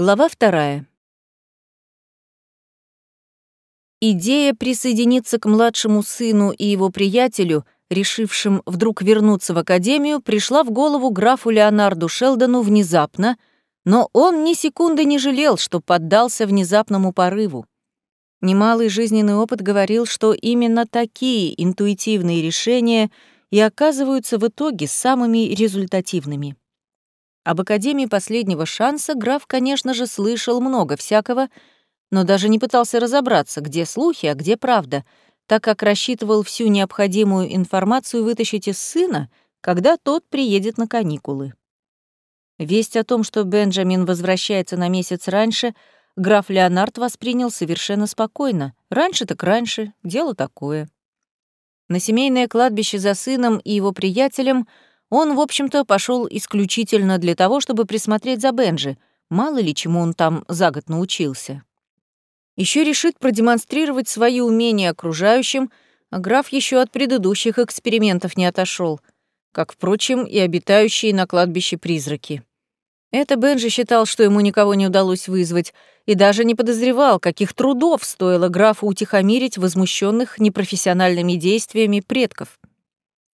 Глава вторая. Идея присоединиться к младшему сыну и его приятелю, решившим вдруг вернуться в академию, пришла в голову графу Леонарду Шелдону внезапно, но он ни секунды не жалел, что поддался внезапному порыву. Немалый жизненный опыт говорил, что именно такие интуитивные решения и оказываются в итоге самыми результативными. Об Академии последнего шанса граф, конечно же, слышал много всякого, но даже не пытался разобраться, где слухи, а где правда, так как рассчитывал всю необходимую информацию вытащить из сына, когда тот приедет на каникулы. Весть о том, что Бенджамин возвращается на месяц раньше — граф Леонард воспринял совершенно спокойно. Раньше так раньше, дело такое. На семейное кладбище за сыном и его приятелем он, в общем-то, пошел исключительно для того, чтобы присмотреть за Бенджи, мало ли чему он там за год научился. Еще решит продемонстрировать свои умения окружающим, а граф еще от предыдущих экспериментов не отошел, как, впрочем, и обитающие на кладбище призраки. Это Бенджи считал, что ему никого не удалось вызвать, и даже не подозревал, каких трудов стоило графу утихомирить возмущенных непрофессиональными действиями предков.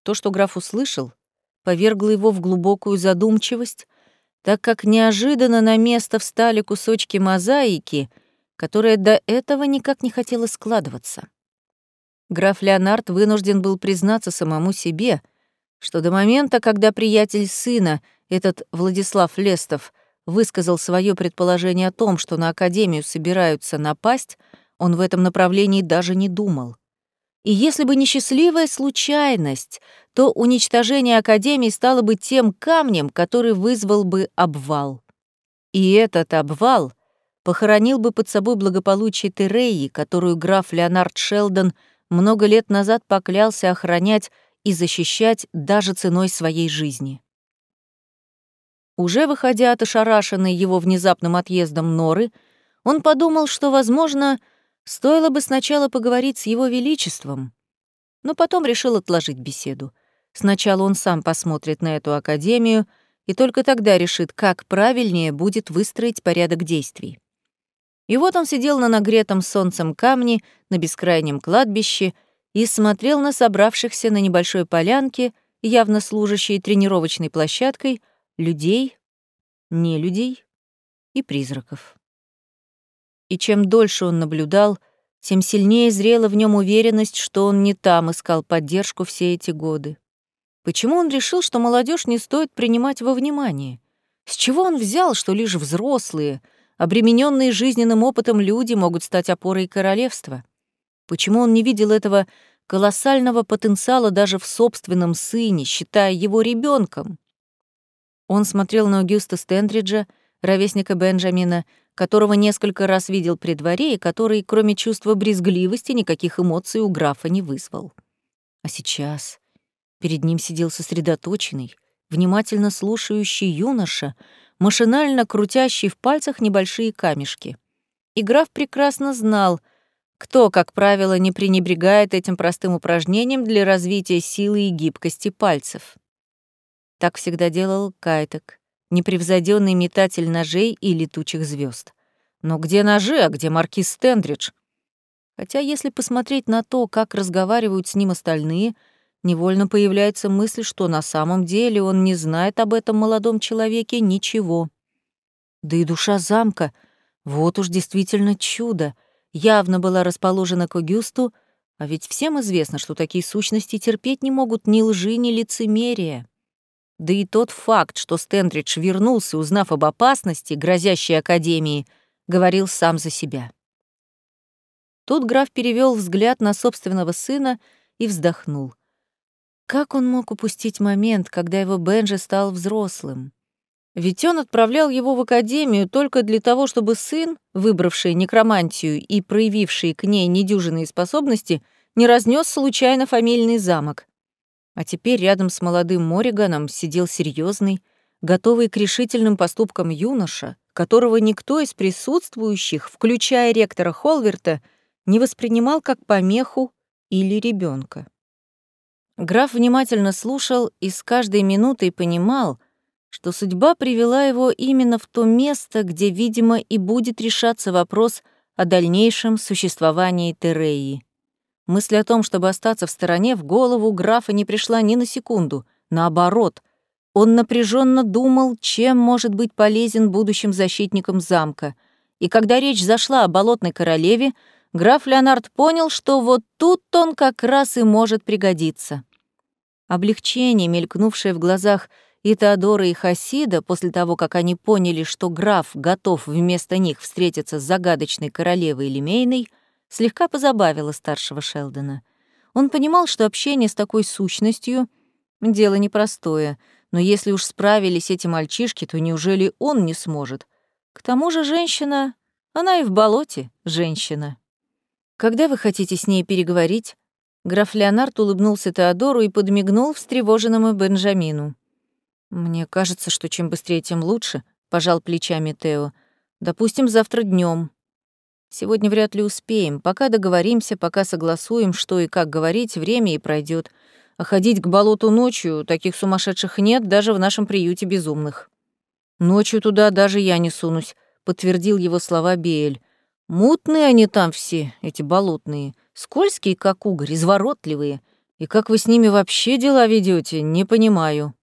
То, что граф услышал, повергло его в глубокую задумчивость, так как неожиданно на место встали кусочки мозаики, которая до этого никак не хотела складываться. Граф Леонард вынужден был признаться самому себе, что до момента, когда приятель сына — этот Владислав Лестов высказал свое предположение о том, что на Академию собираются напасть, он в этом направлении даже не думал. И если бы не счастливая случайность, то уничтожение Академии стало бы тем камнем, который вызвал бы обвал. И этот обвал похоронил бы под собой благополучие Тереи, которую граф Леонард Шелдон много лет назад поклялся охранять и защищать даже ценой своей жизни. Уже выходя от ошарашенной его внезапным отъездом Норы, он подумал, что, возможно, стоило бы сначала поговорить с его величеством, но потом решил отложить беседу. Сначала он сам посмотрит на эту академию и только тогда решит, как правильнее будет выстроить порядок действий. И вот он сидел на нагретом солнцем камне на бескрайнем кладбище и смотрел на собравшихся на небольшой полянке, явно служащей тренировочной площадкой, людей, не людей и призраков. И чем дольше он наблюдал, тем сильнее зрела в нем уверенность, что он не там искал поддержку все эти годы. Почему он решил, что молодежь не стоит принимать во внимание? С чего он взял, что лишь взрослые, обремененные жизненным опытом люди могут стать опорой королевства? Почему он не видел этого колоссального потенциала даже в собственном сыне, считая его ребенком? Он смотрел на Огюста Стендриджа, ровесника Бенджамина, которого несколько раз видел при дворе и который, кроме чувства брезгливости, никаких эмоций у графа не вызвал. А сейчас перед ним сидел сосредоточенный, внимательно слушающий юноша, машинально крутящий в пальцах небольшие камешки. И граф прекрасно знал, кто, как правило, не пренебрегает этим простым упражнением для развития силы и гибкости пальцев. Так всегда делал Кайтек, непревзойденный метатель ножей и летучих звезд. Но где ножи, а где маркиз Стендридж? Хотя если посмотреть на то, как разговаривают с ним остальные, невольно появляется мысль, что на самом деле он не знает об этом молодом человеке ничего. Да и душа замка, вот уж действительно чудо, явно была расположена к Огюсту, а ведь всем известно, что такие сущности терпеть не могут ни лжи, ни лицемерия. Да и тот факт, что Стендридж вернулся, узнав об опасности, грозящей Академии, говорил сам за себя. Тут граф перевел взгляд на собственного сына и вздохнул. Как он мог упустить момент, когда его Бенджи стал взрослым? Ведь он отправлял его в академию только для того, чтобы сын, выбравший некромантию и проявивший к ней недюжинные способности, не разнес случайно фамильный замок. А теперь рядом с молодым Мориганом сидел серьезный, готовый к решительным поступкам юноша, которого никто из присутствующих, включая ректора Холверта, не воспринимал как помеху или ребенка. Граф внимательно слушал и с каждой минутой понимал, что судьба привела его именно в то место, где, видимо, и будет решаться вопрос о дальнейшем существовании Тереи. Мысль о том, чтобы остаться в стороне, в голову графа не пришла ни на секунду. Наоборот, он напряженно думал, чем может быть полезен будущим защитникам замка. И когда речь зашла о болотной королеве, граф Леонард понял, что вот тут он как раз и может пригодиться. Облегчение, мелькнувшее в глазах и Теодора, и Хасида после того, как они поняли, что граф готов вместо них встретиться с загадочной королевой Лемейной, слегка позабавило старшего Шелдона. Он понимал, что общение с такой сущностью — дело непростое, но если уж справились эти мальчишки, то неужели он не сможет? К тому же женщина, она и в болоте женщина. Когда вы хотите с ней переговорить? Граф Леонард улыбнулся Теодору и подмигнул встревоженному Бенджамину. «Мне кажется, что чем быстрее, тем лучше», — пожал плечами Тео. «Допустим, завтра днем. Сегодня вряд ли успеем. Пока договоримся, пока согласуем, что и как говорить, время и пройдет. А ходить к болоту ночью, таких сумасшедших нет даже в нашем приюте безумных». «Ночью туда даже я не сунусь», — подтвердил его слова Биэль. «Мутные они там все, эти болотные. Скользкие, как угорь, изворотливые. И как вы с ними вообще дела ведете, не понимаю.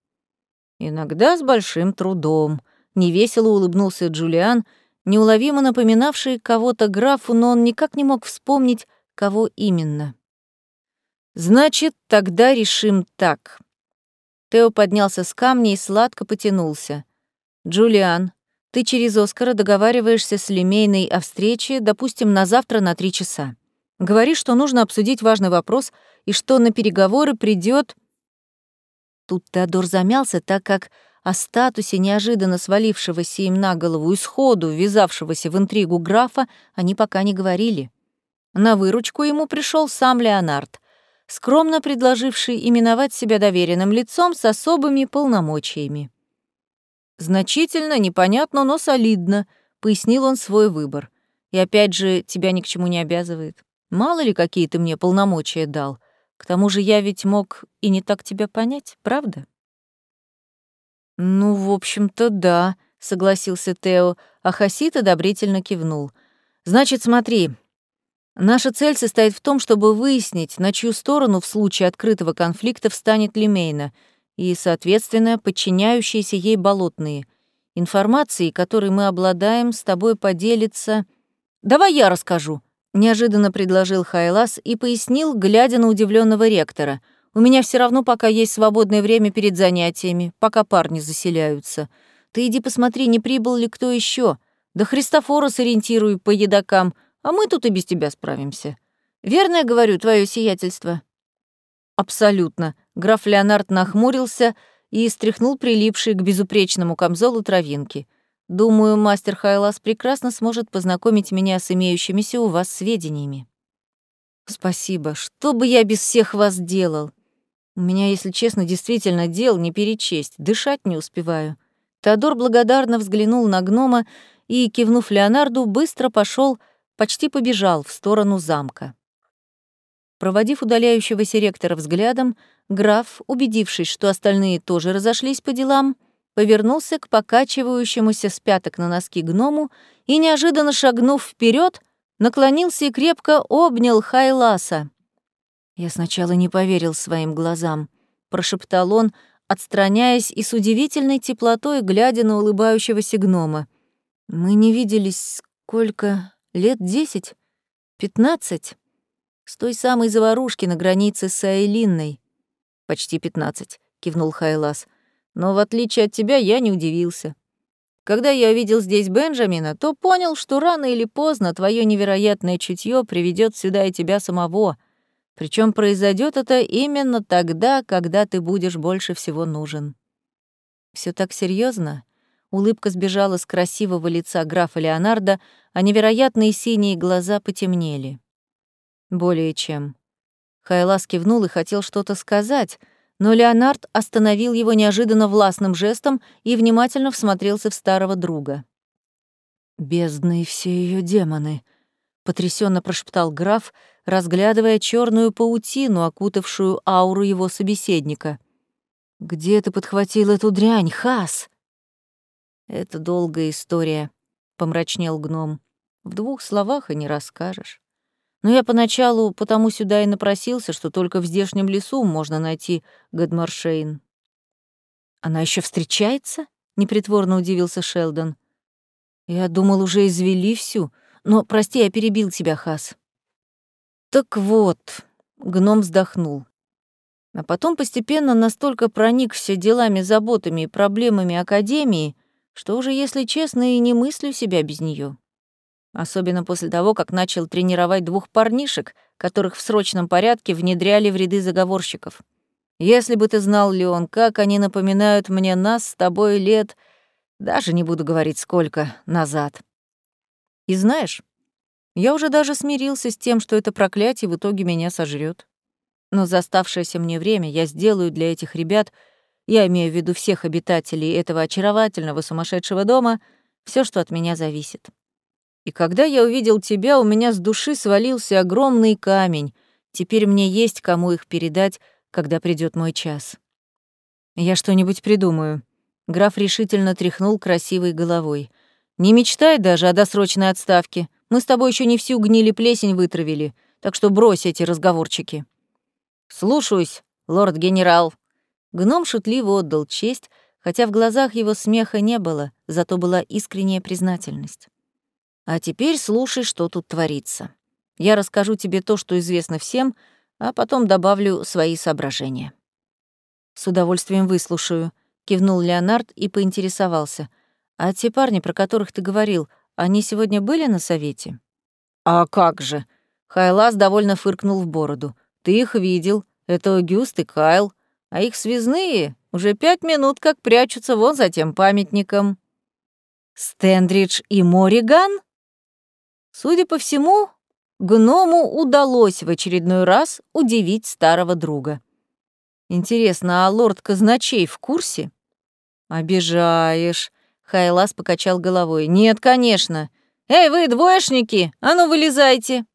Иногда с большим трудом. Невесело улыбнулся Джулиан, неуловимо напоминавший кого-то графу, но он никак не мог вспомнить, кого именно. «Значит, тогда решим так». Тео поднялся с камня и сладко потянулся. «Джулиан, ты через Оскара договариваешься с Лемейной о встрече, допустим, на завтра на три часа. Говори, что нужно обсудить важный вопрос и что на переговоры придет. Тут Теодор замялся, так как о статусе неожиданно свалившегося им на голову и сходу ввязавшегося в интригу графа они пока не говорили. На выручку ему пришел сам Леонард, скромно предложивший именовать себя доверенным лицом с особыми полномочиями. «Значительно, непонятно, но солидно», — пояснил он свой выбор. «И опять же, тебя ни к чему не обязывает. Мало ли, какие ты мне полномочия дал. К тому же я ведь мог и не так тебя понять, правда? Ну, в общем-то, да, согласился Тео, а Хасит одобрительно кивнул. Значит, смотри. Наша цель состоит в том, чтобы выяснить, на чью сторону в случае открытого конфликта встанет Лемейна и, соответственно, подчиняющиеся ей болотные. Информацией, которой мы обладаем, с тобой поделится... Давай я расскажу, неожиданно предложил Хайлас и пояснил, глядя на удивленного ректора. У меня все равно пока есть свободное время перед занятиями, пока парни заселяются. Ты иди посмотри, не прибыл ли кто еще. Да Христофора сориентируй по едокам, а мы тут и без тебя справимся. Верно я говорю, твое сиятельство? Абсолютно. Граф Леонард нахмурился и стряхнул прилипшие к безупречному камзолу травинки. Думаю, мастер Хайлас прекрасно сможет познакомить меня с имеющимися у вас сведениями. Спасибо. Что бы я без всех вас делал? У меня, если честно, действительно дел не перечесть, дышать не успеваю. Теодор благодарно взглянул на гнома и, кивнув Леонарду, быстро пошел, почти побежал в сторону замка. Проводив удаляющегося ректора взглядом, граф, убедившись, что остальные тоже разошлись по делам, повернулся к покачивающемуся с пяток на носки гному и, неожиданно шагнув вперед, наклонился и крепко обнял Хайласа. «Я сначала не поверил своим глазам», — прошептал он, отстраняясь и с удивительной теплотой глядя на улыбающегося гнома. «Мы не виделись сколько? Лет десять? Пятнадцать?» «С той самой заварушки на границе с Айлинной». «Почти пятнадцать», — кивнул Хайлас. Но в отличие от тебя я не удивился. Когда я увидел здесь Бенджамина, то понял, что рано или поздно твое невероятное чутье приведет сюда и тебя самого. Причем произойдет это именно тогда, когда ты будешь больше всего нужен. Все так серьезно? Улыбка сбежала с красивого лица графа Леонардо, а невероятные синие глаза потемнели. Более чем. Хайлас кивнул и хотел что-то сказать, но Леонард остановил его неожиданно властным жестом и внимательно всмотрелся в старого друга. «Бездны все ее демоны», — потрясенно прошептал граф, разглядывая черную паутину, окутавшую ауру его собеседника. «Где ты подхватил эту дрянь, Хас? Это долгая история, помрачнел гном. В двух словах и не расскажешь. Но я поначалу потому сюда и напросился, что только в здешнем лесу можно найти Гадмаршейн. Она еще встречается? непритворно удивился Шелдон. Я думал, уже извели всю, но прости, я перебил тебя, Хас. Так вот, гном вздохнул. А потом постепенно настолько проникся делами, заботами и проблемами Академии, что уже, если честно, и не мыслю себя без нее. Особенно после того, как начал тренировать двух парнишек, которых в срочном порядке внедряли в ряды заговорщиков. Если бы ты знал, Леон, как они напоминают мне нас с тобой лет, даже не буду говорить сколько, назад. И знаешь, я уже даже смирился с тем, что это проклятие в итоге меня сожрет. Но за оставшееся мне время я сделаю для этих ребят, я имею в виду всех обитателей этого очаровательного сумасшедшего дома, все, что от меня зависит. И когда я увидел тебя, у меня с души свалился огромный камень. Теперь мне есть кому их передать, когда придет мой час. Я что-нибудь придумаю. Граф решительно тряхнул красивой головой. Не мечтай даже о досрочной отставке. Мы с тобой еще не всю гнили плесень вытравили, так что брось эти разговорчики. Слушаюсь, лорд-генерал. Гном шутливо отдал честь, хотя в глазах его смеха не было, зато была искренняя признательность. А теперь слушай, что тут творится. Я расскажу тебе то, что известно всем, а потом добавлю свои соображения. С удовольствием выслушаю, кивнул Леонард и поинтересовался. А те парни, про которых ты говорил, они сегодня были на совете? А как же? Хайлас довольно фыркнул в бороду. Ты их видел. Это Гюст и Кайл. А их связные уже пять минут как прячутся вон за тем памятником. Стендридж и Мориган? Судя по всему, гному удалось в очередной раз удивить старого друга. Интересно, а лорд Казначей в курсе? Обижаешь. Хайлас покачал головой. «Нет, конечно. Эй, вы, двоечники, а ну вылезайте!»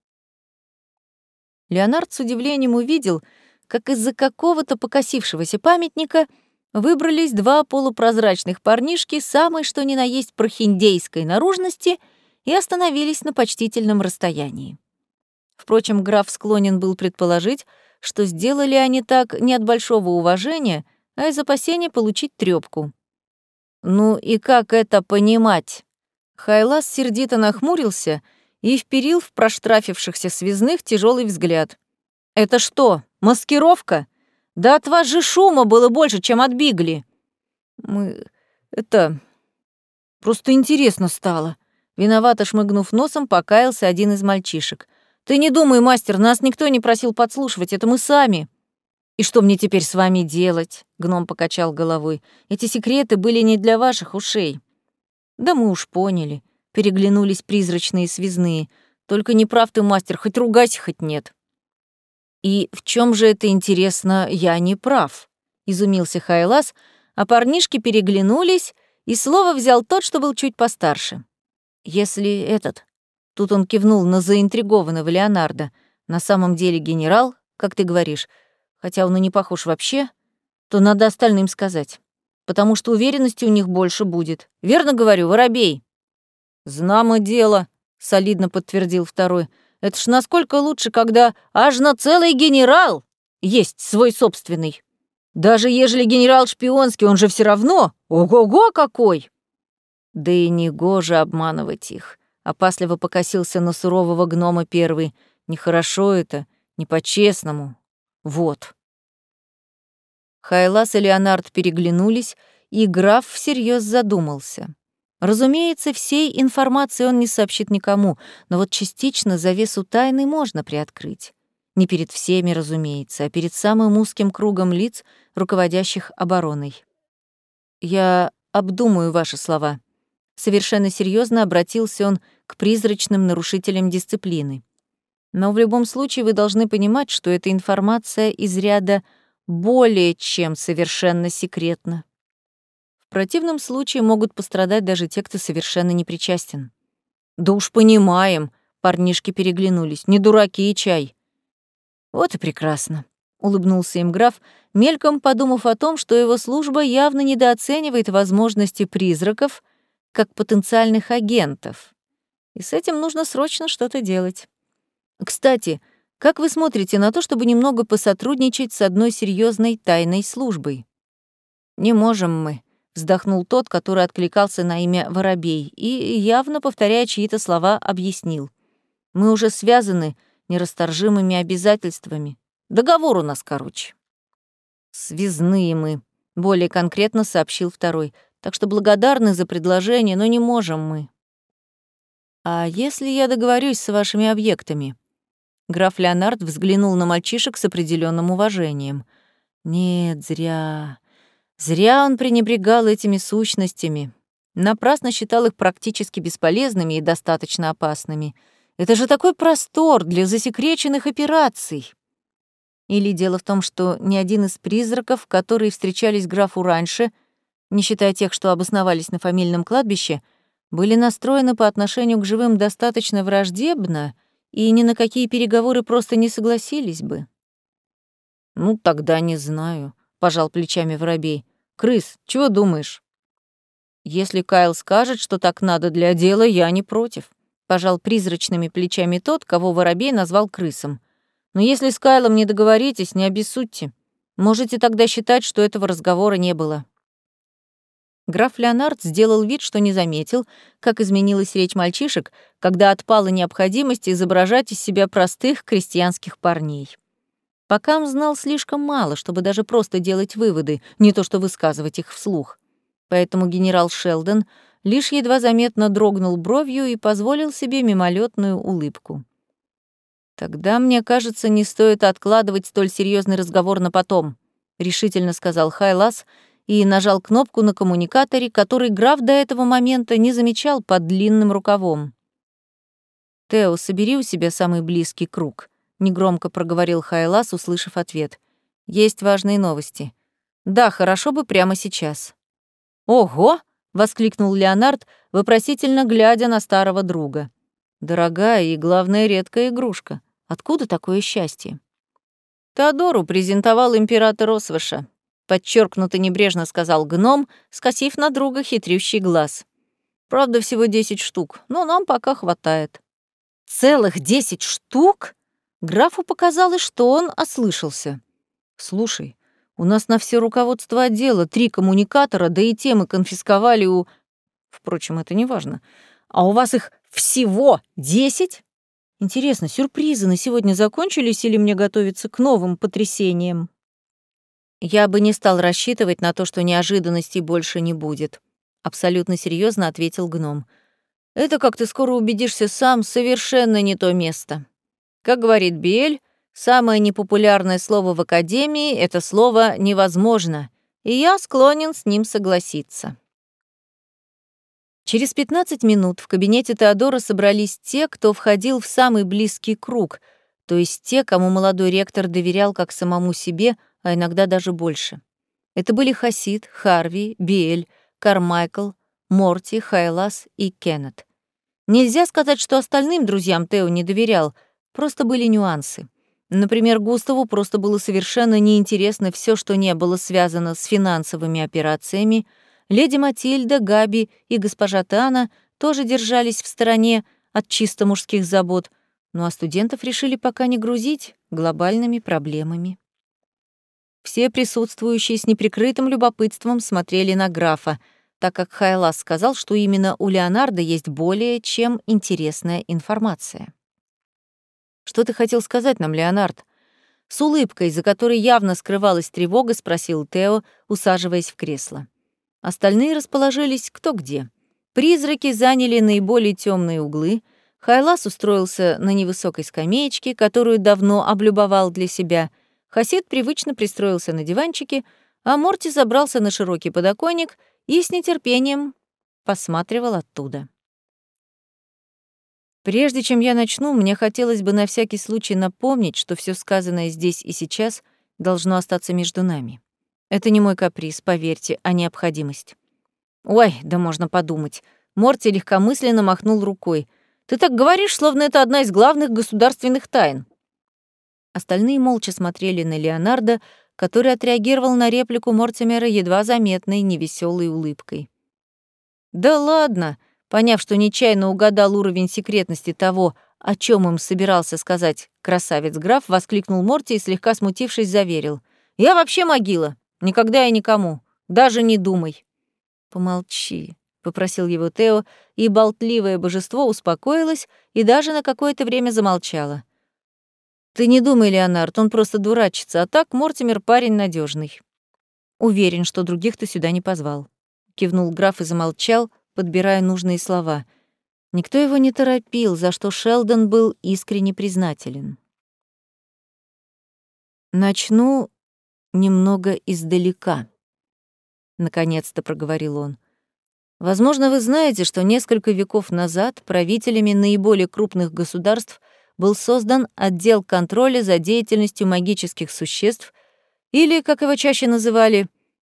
Леонард с удивлением увидел, как из-за какого-то покосившегося памятника выбрались два полупрозрачных парнишки самой что ни на есть прохиндейской наружности и остановились на почтительном расстоянии. Впрочем, граф склонен был предположить, что сделали они так не от большого уважения, а из опасения получить трёпку. Ну и как это понимать? Хайлас сердито нахмурился и вперил в проштрафившихся связных тяжелый взгляд. Это что, маскировка? Да от вас же шума было больше, чем от Бигли. Мы... это... Просто интересно стало. Виновато шмыгнув носом, покаялся один из мальчишек. «Ты не думай, мастер, нас никто не просил подслушивать, это мы сами». «И что мне теперь с вами делать?» — гном покачал головой. «Эти секреты были не для ваших ушей». «Да мы уж поняли», — переглянулись призрачные связные. «Только не прав ты, мастер, хоть ругайся, хоть нет». «И в чем же это, интересно, я не прав?» — изумился Хайлас, а парнишки переглянулись, и слово взял тот, что был чуть постарше. «Если этот...» — тут он кивнул на заинтригованного Леонардо. «На самом деле генерал, как ты говоришь, хотя он и не похож вообще, то надо остальным сказать, потому что уверенности у них больше будет. Верно говорю, воробей?» «Знамо дело», — солидно подтвердил второй. «Это ж насколько лучше, когда аж на целый генерал есть свой собственный. Даже ежели генерал шпионский, он же все равно ого-го какой!» Да и не гоже обманывать их. Опасливо покосился на сурового гнома первый. Нехорошо это, не по-честному. Вот. Хайлас и Леонард переглянулись, и граф всерьез задумался. Разумеется, всей информации он не сообщит никому, но вот частично завесу тайны можно приоткрыть. Не перед всеми, разумеется, а перед самым узким кругом лиц, руководящих обороной. «Я обдумаю ваши слова». Совершенно серьезно обратился он к призрачным нарушителям дисциплины. Но в любом случае вы должны понимать, что эта информация из ряда более чем совершенно секретна. В противном случае могут пострадать даже те, кто совершенно не причастен. Да уж понимаем, парнишки переглянулись, не дураки и чай. Вот и прекрасно, улыбнулся им граф, мельком подумав о том, что его служба явно недооценивает возможности призраков, как потенциальных агентов. И с этим нужно срочно что-то делать. Кстати, как вы смотрите на то, чтобы немного посотрудничать с одной серьезной тайной службой? Не можем мы, вздохнул тот, который откликался на имя Воробей, и, явно повторяя чьи-то слова, объяснил. Мы уже связаны нерасторжимыми обязательствами. Договор у нас короче. Связные мы, более конкретно сообщил второй. Так что благодарны за предложение, но не можем мы. А если я договорюсь с вашими объектами? Граф Леонард взглянул на мальчишек с определенным уважением. Нет, зря. Зря он пренебрегал этими сущностями. Напрасно считал их практически бесполезными и достаточно опасными. Это же такой простор для засекреченных операций. Или дело в том, что ни один из призраков, которые встречались графу раньше, не считая тех, что обосновались на фамильном кладбище, были настроены по отношению к живым достаточно враждебно и ни на какие переговоры просто не согласились бы. «Ну, тогда не знаю», — пожал плечами воробей. «Крыс, чего думаешь?» «Если Кайл скажет, что так надо для дела, я не против», — пожал призрачными плечами тот, кого воробей назвал крысом. «Но если с Кайлом не договоритесь, не обессудьте. Можете тогда считать, что этого разговора не было». Граф Леонард сделал вид, что не заметил, как изменилась речь мальчишек, когда отпала необходимость изображать из себя простых крестьянских парней. Пока он знал слишком мало, чтобы даже просто делать выводы, не то что высказывать их вслух. Поэтому генерал Шелдон лишь едва заметно дрогнул бровью и позволил себе мимолетную улыбку. «Тогда, мне кажется, не стоит откладывать столь серьезный разговор на потом», — решительно сказал Хайлас и нажал кнопку на коммуникаторе, который граф до этого момента не замечал под длинным рукавом. «Тео, собери у себя самый близкий круг», — негромко проговорил Хайлас, услышав ответ. «Есть важные новости». «Да, хорошо бы прямо сейчас». «Ого!» — воскликнул Леонард, вопросительно глядя на старого друга. «Дорогая и, главное, редкая игрушка. Откуда такое счастье?» Теодору презентовал император Освыша подчеркнуто небрежно сказал гном, скосив на друга хитрющий глаз. Правда, всего десять штук, но нам пока хватает. Целых десять штук? Графу показалось, что он ослышался. Слушай, у нас на все руководство отдела три коммуникатора, да и темы конфисковали у... Впрочем, это не важно. А у вас их всего десять? Интересно, сюрпризы на сегодня закончились или мне готовиться к новым потрясениям? Я бы не стал рассчитывать на то, что неожиданностей больше не будет, абсолютно серьезно ответил гном. Это, как ты скоро убедишься сам, совершенно не то место. Как говорит Биэль, самое непопулярное слово в академии это слово невозможно, и я склонен с ним согласиться. Через 15 минут в кабинете Теодора собрались те, кто входил в самый близкий круг, то есть те, кому молодой ректор доверял как самому себе, а иногда даже больше. Это были Хасид, Харви, Биэль, Кармайкл, Морти, Хайлас и Кеннет. Нельзя сказать, что остальным друзьям Тео не доверял, просто были нюансы. Например, Густаву просто было совершенно неинтересно все, что не было связано с финансовыми операциями. Леди Матильда, Габи и госпожа Тана тоже держались в стороне от чисто мужских забот, ну а студентов решили пока не грузить глобальными проблемами. Все присутствующие с неприкрытым любопытством смотрели на графа, так как Хайлас сказал, что именно у Леонардо есть более чем интересная информация. «Что ты хотел сказать нам, Леонард?» С улыбкой, за которой явно скрывалась тревога, спросил Тео, усаживаясь в кресло. Остальные расположились кто где. Призраки заняли наиболее темные углы, Хайлас устроился на невысокой скамеечке, которую давно облюбовал для себя — Хасид привычно пристроился на диванчике, а Морти забрался на широкий подоконник и с нетерпением посматривал оттуда. Прежде чем я начну, мне хотелось бы на всякий случай напомнить, что все сказанное здесь и сейчас должно остаться между нами. Это не мой каприз, поверьте, а необходимость. Ой, да можно подумать. Морти легкомысленно махнул рукой. Ты так говоришь, словно это одна из главных государственных тайн. Остальные молча смотрели на Леонардо, который отреагировал на реплику Мортимера едва заметной невеселой улыбкой. Да ладно, поняв, что нечаянно угадал уровень секретности того, о чем им собирался сказать красавец-граф, воскликнул Морти и, слегка смутившись, заверил. «Я вообще могила. Никогда и никому. Даже не думай». «Помолчи», — попросил его Тео, и болтливое божество успокоилось и даже на какое-то время замолчало. «Ты не думай, Леонард, он просто дурачится, а так Мортимер парень надежный. Уверен, что других ты сюда не позвал». Кивнул граф и замолчал, подбирая нужные слова. Никто его не торопил, за что Шелдон был искренне признателен. «Начну немного издалека», — наконец-то проговорил он. Возможно, вы знаете, что несколько веков назад правителями наиболее крупных государств был создан отдел контроля за деятельностью магических существ или, как его чаще называли,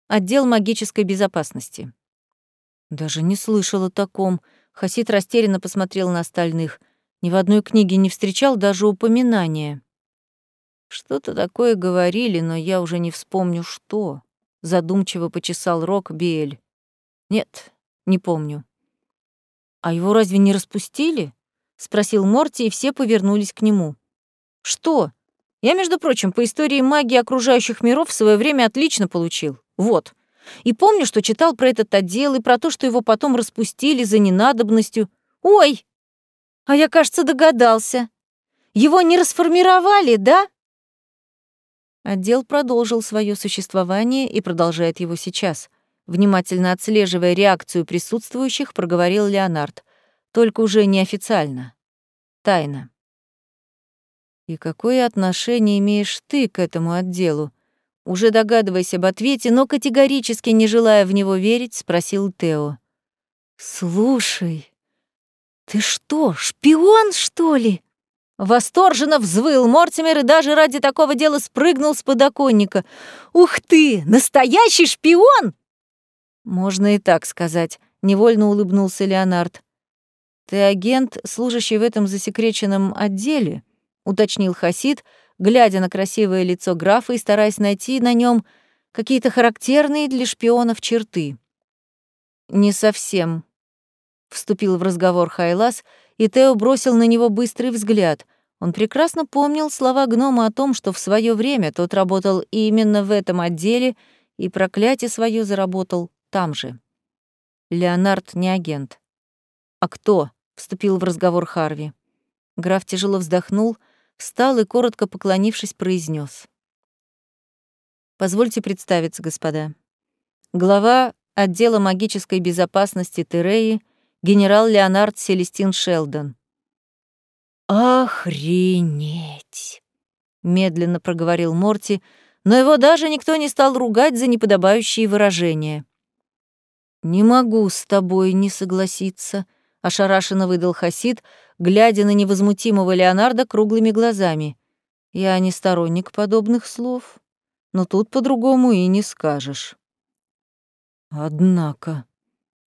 отдел магической безопасности. Даже не слышал о таком. Хасид растерянно посмотрел на остальных. Ни в одной книге не встречал даже упоминания. Что-то такое говорили, но я уже не вспомню, что. Задумчиво почесал Рок Биэль. Нет, не помню. А его разве не распустили? Спросил Морти, и все повернулись к нему. Что? Я, между прочим, по истории магии окружающих миров в свое время отлично получил. Вот. И помню, что читал про этот отдел и про то, что его потом распустили за ненадобностью. Ой! А я, кажется, догадался. Его не расформировали, да? Отдел продолжил свое существование и продолжает его сейчас — Внимательно отслеживая реакцию присутствующих, проговорил Леонард. Только уже неофициально. Тайно. «И какое отношение имеешь ты к этому отделу?» Уже догадываясь об ответе, но категорически не желая в него верить, спросил Тео. «Слушай, ты что, шпион, что ли?» Восторженно взвыл Мортимер и даже ради такого дела спрыгнул с подоконника. «Ух ты, настоящий шпион!» «Можно и так сказать», — невольно улыбнулся Леонард. «Ты агент, служащий в этом засекреченном отделе?» — уточнил Хасид, глядя на красивое лицо графа и стараясь найти на нем какие-то характерные для шпионов черты. «Не совсем», — вступил в разговор Хайлас, и Тео бросил на него быстрый взгляд. Он прекрасно помнил слова гнома о том, что в свое время тот работал именно в этом отделе и проклятие свое заработал там же. Леонард не агент. «А кто?» — вступил в разговор Харви. Граф тяжело вздохнул, встал и, коротко поклонившись, произнес: «Позвольте представиться, господа. Глава отдела магической безопасности Тереи, генерал Леонард Селестин Шелдон». «Охренеть!» — медленно проговорил Морти, но его даже никто не стал ругать за неподобающие выражения. «Не могу с тобой не согласиться», — ошарашенно выдал Хасид, глядя на невозмутимого Леонардо круглыми глазами. «Я не сторонник подобных слов, но тут по-другому и не скажешь». «Однако...»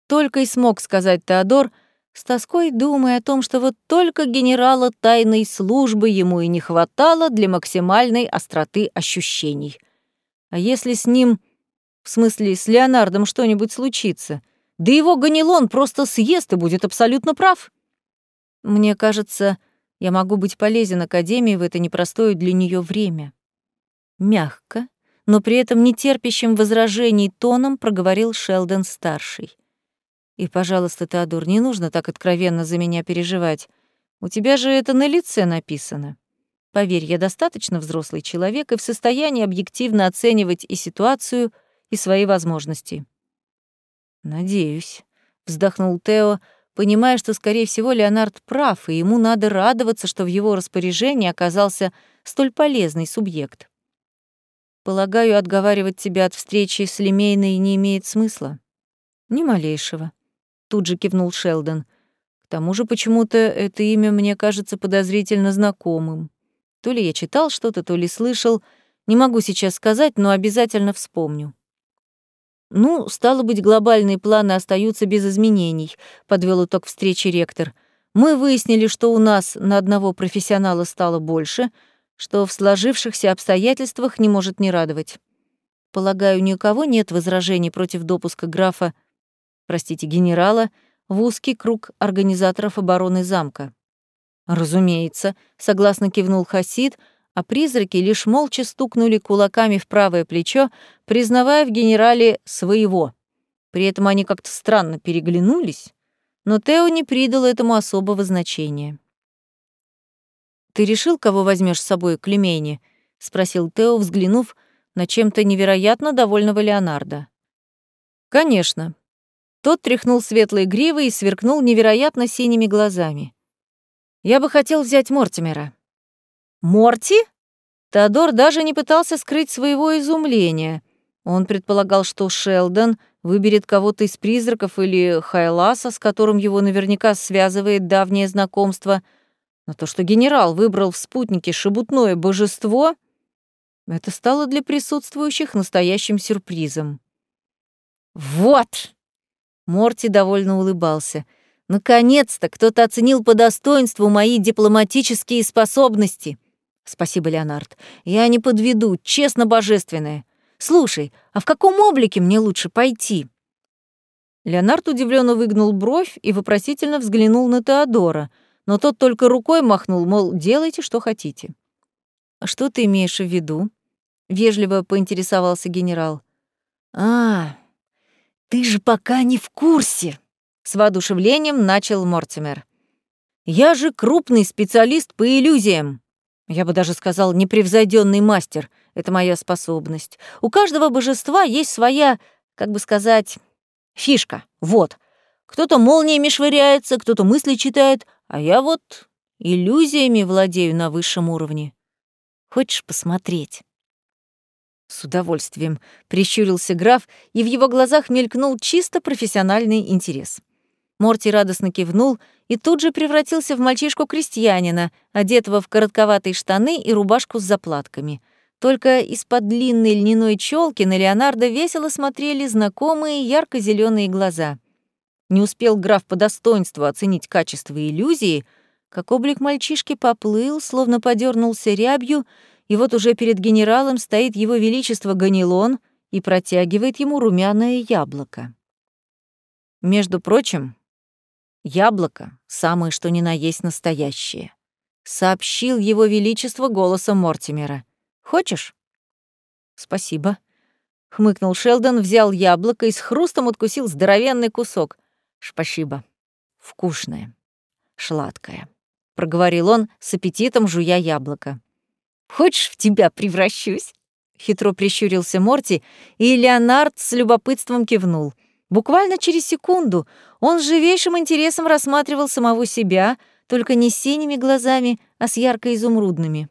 Только и смог сказать Теодор, с тоской думая о том, что вот только генерала тайной службы ему и не хватало для максимальной остроты ощущений. А если с ним в смысле, с Леонардом что-нибудь случится. Да его Ганилон просто съест и будет абсолютно прав. Мне кажется, я могу быть полезен Академии в это непростое для нее время. Мягко, но при этом не терпящим возражений тоном проговорил Шелдон-старший. И, пожалуйста, Теодор, не нужно так откровенно за меня переживать. У тебя же это на лице написано. Поверь, я достаточно взрослый человек и в состоянии объективно оценивать и ситуацию, и свои возможности. «Надеюсь», — вздохнул Тео, понимая, что, скорее всего, Леонард прав, и ему надо радоваться, что в его распоряжении оказался столь полезный субъект. «Полагаю, отговаривать тебя от встречи с Лемейной не имеет смысла?» «Ни малейшего», — тут же кивнул Шелдон. «К тому же почему-то это имя мне кажется подозрительно знакомым. То ли я читал что-то, то ли слышал. Не могу сейчас сказать, но обязательно вспомню». «Ну, стало быть, глобальные планы остаются без изменений», — подвел итог встречи ректор. «Мы выяснили, что у нас на одного профессионала стало больше, что в сложившихся обстоятельствах не может не радовать. Полагаю, ни у кого нет возражений против допуска графа. простите, генерала, в узкий круг организаторов обороны замка. «Разумеется», — согласно кивнул Хасид, а призраки лишь молча стукнули кулаками в правое плечо, признавая в генерале своего. При этом они как-то странно переглянулись, но Тео не придал этому особого значения. «Ты решил, кого возьмешь с собой к Лемейне?» — спросил Тео, взглянув на чем-то невероятно довольного Леонардо. «Конечно». Тот тряхнул светлой гривой и сверкнул невероятно синими глазами. «Я бы хотел взять Мортимера». «Морти?» Теодор даже не пытался скрыть своего изумления. Он предполагал, что Шелдон выберет кого-то из призраков или Хайласа, с которым его наверняка связывает давнее знакомство — но то, что генерал выбрал в спутнике шебутное божество, это стало для присутствующих настоящим сюрпризом. «Вот!» — Морти довольно улыбался. «Наконец-то кто-то оценил по достоинству мои дипломатические способности!» «Спасибо, Леонард. Я не подведу, честно божественное. Слушай, а в каком облике мне лучше пойти?» Леонард удивленно выгнул бровь и вопросительно взглянул на Теодора — но тот только рукой махнул, мол, делайте, что хотите. «А «Что ты имеешь в виду?» — вежливо поинтересовался генерал. «А, ты же пока не в курсе!» — с воодушевлением начал Мортимер. «Я же крупный специалист по иллюзиям. Я бы даже сказал, непревзойденный мастер. Это моя способность. У каждого божества есть своя, как бы сказать, фишка. Вот. Кто-то молниями швыряется, кто-то мысли читает, а я вот иллюзиями владею на высшем уровне. Хочешь посмотреть?» С удовольствием прищурился граф, и в его глазах мелькнул чисто профессиональный интерес. Морти радостно кивнул и тут же превратился в мальчишку-крестьянина, одетого в коротковатые штаны и рубашку с заплатками. Только из-под длинной льняной челки на Леонардо весело смотрели знакомые ярко зеленые глаза — не успел граф по достоинству оценить качество иллюзии, как облик мальчишки поплыл, словно подернулся рябью, и вот уже перед генералом стоит его величество Ганилон и протягивает ему румяное яблоко. Между прочим, яблоко — самое что ни на есть настоящее. Сообщил его величество голосом Мортимера. «Хочешь?» «Спасибо», — хмыкнул Шелдон, взял яблоко и с хрустом откусил здоровенный кусок. «Спасибо. Вкусное. Шладкое», — проговорил он с аппетитом, жуя яблоко. «Хочешь, в тебя превращусь?» Хитро прищурился Морти, и Леонард с любопытством кивнул. Буквально через секунду он с живейшим интересом рассматривал самого себя, только не синими глазами, а с ярко-изумрудными.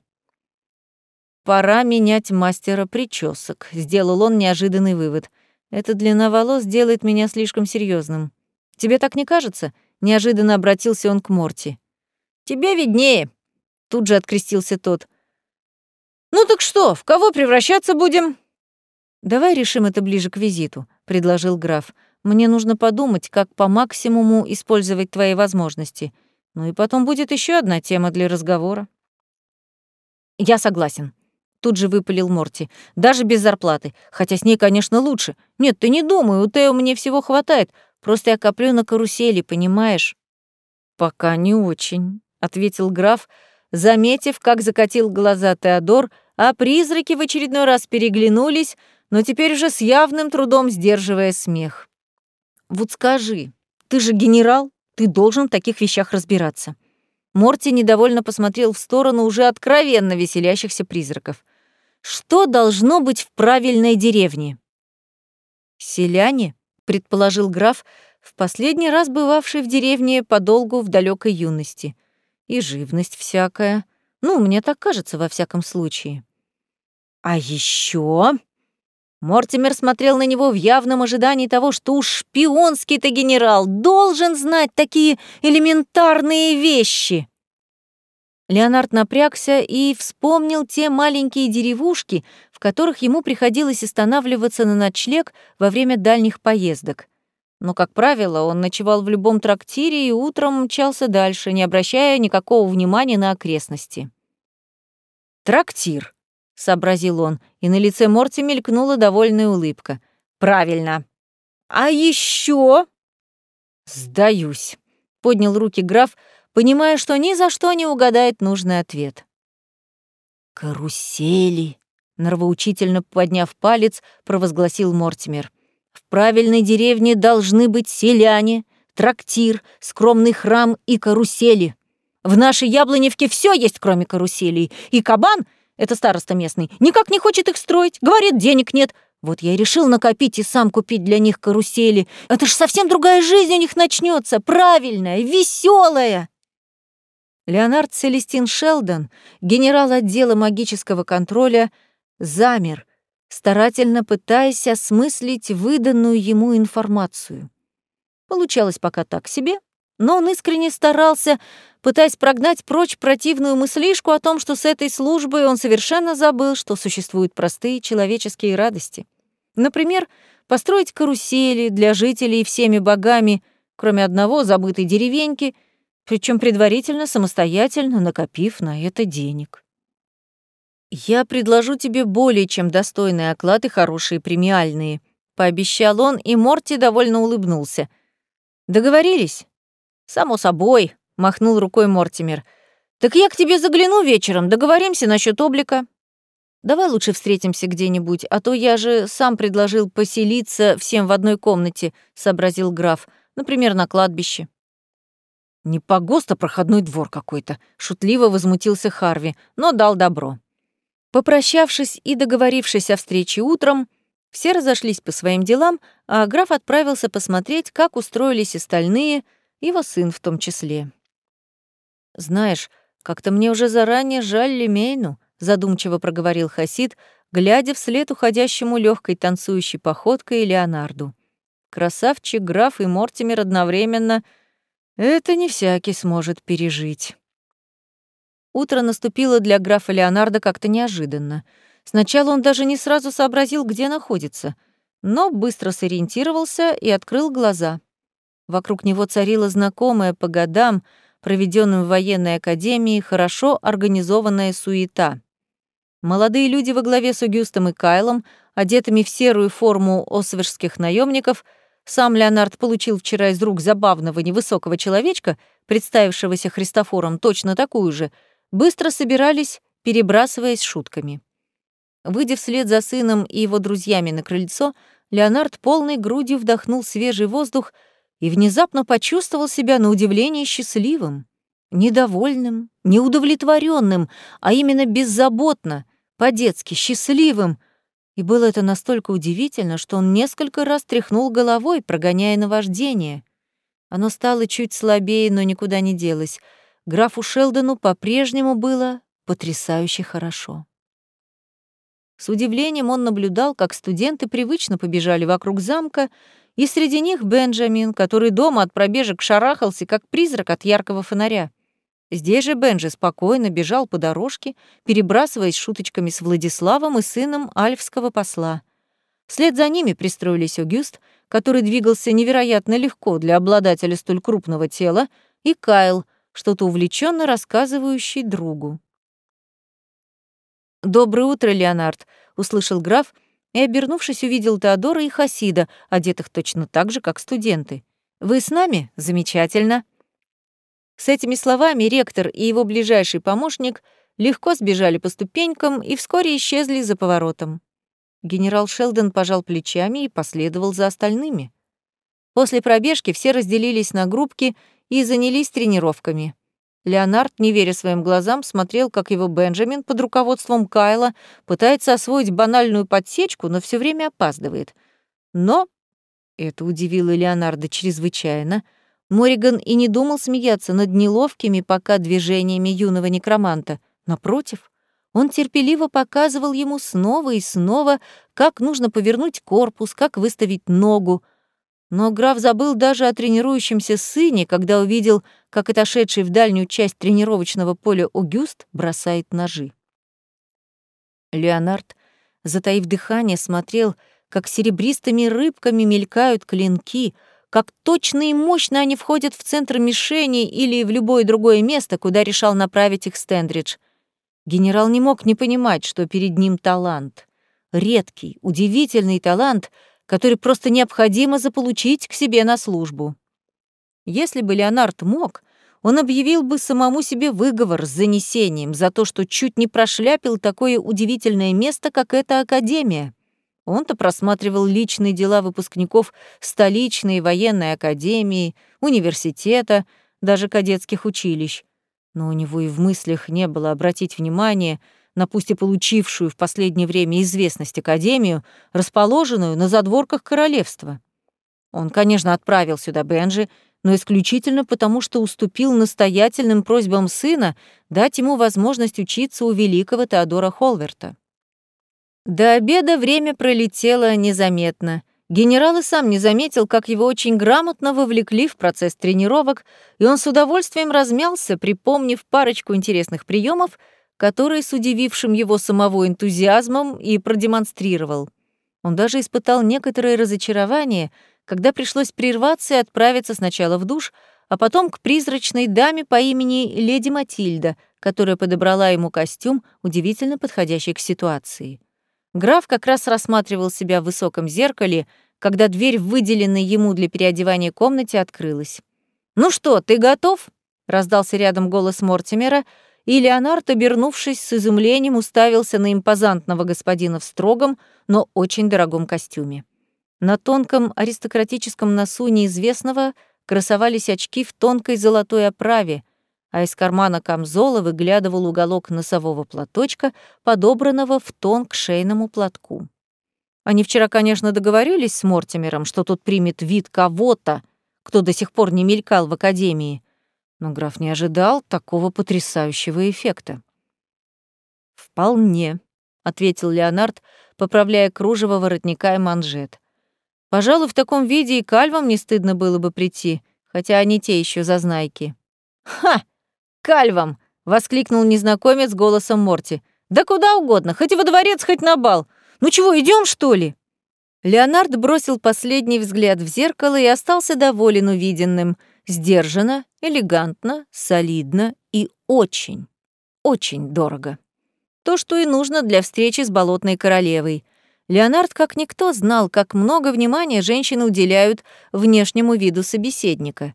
«Пора менять мастера причесок», — сделал он неожиданный вывод. «Эта длина волос делает меня слишком серьезным. Тебе так не кажется?» — неожиданно обратился он к Морти. «Тебе виднее», — тут же открестился тот. «Ну так что, в кого превращаться будем?» «Давай решим это ближе к визиту», — предложил граф. «Мне нужно подумать, как по максимуму использовать твои возможности. Ну и потом будет еще одна тема для разговора». «Я согласен», — тут же выпалил Морти. «Даже без зарплаты. Хотя с ней, конечно, лучше. Нет, ты не думай, у Тео мне всего хватает. Просто я коплю на карусели, понимаешь?» «Пока не очень», — ответил граф, заметив, как закатил глаза Теодор, а призраки в очередной раз переглянулись, но теперь уже с явным трудом сдерживая смех. «Вот скажи, ты же генерал, ты должен в таких вещах разбираться». Морти недовольно посмотрел в сторону уже откровенно веселящихся призраков. «Что должно быть в правильной деревне?» «Селяне?» предположил граф, в последний раз бывавший в деревне подолгу в далекой юности. И живность всякая. Ну, мне так кажется, во всяком случае. А еще Мортимер смотрел на него в явном ожидании того, что уж шпионский-то генерал должен знать такие элементарные вещи. Леонард напрягся и вспомнил те маленькие деревушки, в которых ему приходилось останавливаться на ночлег во время дальних поездок. Но, как правило, он ночевал в любом трактире и утром мчался дальше, не обращая никакого внимания на окрестности. «Трактир», — сообразил он, и на лице Морти мелькнула довольная улыбка. «Правильно. А еще «Сдаюсь», — поднял руки граф, понимая, что ни за что не угадает нужный ответ. «Карусели», — нравоучительно подняв палец, провозгласил Мортимер. «В правильной деревне должны быть селяне, трактир, скромный храм и карусели. В нашей Яблоневке все есть, кроме каруселей. И кабан, это староста местный, никак не хочет их строить. Говорит, денег нет. Вот я и решил накопить и сам купить для них карусели. Это ж совсем другая жизнь у них начнется, правильная, веселая. Леонард Селестин Шелдон, генерал отдела магического контроля, замер, старательно пытаясь осмыслить выданную ему информацию. Получалось пока так себе, но он искренне старался, пытаясь прогнать прочь противную мыслишку о том, что с этой службой он совершенно забыл, что существуют простые человеческие радости. Например, построить карусели для жителей всеми богами, кроме одного забытой деревеньки, причем предварительно самостоятельно накопив на это денег. «Я предложу тебе более чем достойный оклад и хорошие премиальные», — пообещал он, и Морти довольно улыбнулся — Договорились? Само собой, махнул рукой Мортимер. Так я к тебе загляну вечером, договоримся насчет облика. Давай лучше встретимся где-нибудь, а то я же сам предложил поселиться всем в одной комнате, сообразил граф, например, на кладбище. Не погост, а проходной двор какой-то, шутливо возмутился Харви, но дал добро. Попрощавшись и договорившись о встрече утром, все разошлись по своим делам, а граф отправился посмотреть, как устроились остальные, его сын в том числе. «Знаешь, как-то мне уже заранее жаль Лемейну», — задумчиво проговорил Хасид, глядя вслед уходящему легкой танцующей походкой Леонарду. «Красавчик, граф и Мортимер одновременно — это не всякий сможет пережить». Утро наступило для графа Леонарда как-то неожиданно — Сначала он даже не сразу сообразил, где находится, но быстро сориентировался и открыл глаза. Вокруг него царила знакомая по годам, проведенным в военной академии, хорошо организованная суета. Молодые люди во главе с Огюстом и Кайлом, одетыми в серую форму освежских наемников, сам Леонард получил вчера из рук забавного невысокого человечка, представившегося Христофором точно такую же, быстро собирались, перебрасываясь шутками. Выйдя вслед за сыном и его друзьями на крыльцо, Леонард полной грудью вдохнул свежий воздух и внезапно почувствовал себя на удивление счастливым, недовольным, неудовлетворенным, а именно беззаботно, по-детски счастливым. И было это настолько удивительно, что он несколько раз тряхнул головой, прогоняя наваждение. Оно стало чуть слабее, но никуда не делось. Графу Шелдону по-прежнему было потрясающе хорошо. С удивлением он наблюдал, как студенты привычно побежали вокруг замка, и среди них Бенджамин, который дома от пробежек шарахался, как призрак от яркого фонаря. Здесь же Бенджи спокойно бежал по дорожке, перебрасываясь шуточками с Владиславом и сыном альфского посла. Вслед за ними пристроились Огюст, который двигался невероятно легко для обладателя столь крупного тела, и Кайл, что-то увлеченно рассказывающий другу. «Доброе утро, Леонард», — услышал граф, и, обернувшись, увидел Теодора и Хасида, одетых точно так же, как студенты. «Вы с нами? Замечательно». С этими словами ректор и его ближайший помощник легко сбежали по ступенькам и вскоре исчезли за поворотом. Генерал Шелдон пожал плечами и последовал за остальными. После пробежки все разделились на группки и занялись тренировками. Леонард, не веря своим глазам, смотрел, как его Бенджамин под руководством Кайла пытается освоить банальную подсечку, но все время опаздывает. Но, это удивило Леонарда чрезвычайно, Мориган и не думал смеяться над неловкими пока движениями юного некроманта. Напротив, он терпеливо показывал ему снова и снова, как нужно повернуть корпус, как выставить ногу, но граф забыл даже о тренирующемся сыне, когда увидел, как отошедший в дальнюю часть тренировочного поля Огюст бросает ножи. Леонард, затаив дыхание, смотрел, как серебристыми рыбками мелькают клинки, как точно и мощно они входят в центр мишени или в любое другое место, куда решал направить их Стендридж. Генерал не мог не понимать, что перед ним талант. Редкий, удивительный талант — который просто необходимо заполучить к себе на службу. Если бы Леонард мог, он объявил бы самому себе выговор с занесением за то, что чуть не прошляпил такое удивительное место, как эта академия. Он-то просматривал личные дела выпускников столичной военной академии, университета, даже кадетских училищ. Но у него и в мыслях не было обратить внимание на пусть и получившую в последнее время известность академию, расположенную на задворках королевства. Он, конечно, отправил сюда Бенжи, но исключительно потому, что уступил настоятельным просьбам сына дать ему возможность учиться у великого Теодора Холверта. До обеда время пролетело незаметно. Генерал и сам не заметил, как его очень грамотно вовлекли в процесс тренировок, и он с удовольствием размялся, припомнив парочку интересных приемов, которые с удивившим его самого энтузиазмом и продемонстрировал. Он даже испытал некоторое разочарование — когда пришлось прерваться и отправиться сначала в душ, а потом к призрачной даме по имени Леди Матильда, которая подобрала ему костюм, удивительно подходящий к ситуации. Граф как раз рассматривал себя в высоком зеркале, когда дверь в выделенной ему для переодевания комнате открылась. «Ну что, ты готов?» — раздался рядом голос Мортимера, и Леонард, обернувшись с изумлением, уставился на импозантного господина в строгом, но очень дорогом костюме. На тонком аристократическом носу неизвестного красовались очки в тонкой золотой оправе, а из кармана камзола выглядывал уголок носового платочка, подобранного в тон к шейному платку. Они вчера, конечно, договорились с Мортимером, что тут примет вид кого-то, кто до сих пор не мелькал в академии, но граф не ожидал такого потрясающего эффекта. «Вполне», — ответил Леонард, поправляя кружево воротника и манжет. Пожалуй, в таком виде и кальвам не стыдно было бы прийти, хотя они те еще зазнайки. «Ха! Кальвам!» — воскликнул незнакомец голосом Морти. «Да куда угодно, хоть во дворец, хоть на бал. Ну чего, идем что ли?» Леонард бросил последний взгляд в зеркало и остался доволен увиденным. Сдержанно, элегантно, солидно и очень, очень дорого. То, что и нужно для встречи с болотной королевой. Леонард как никто знал, как много внимания женщины уделяют внешнему виду собеседника.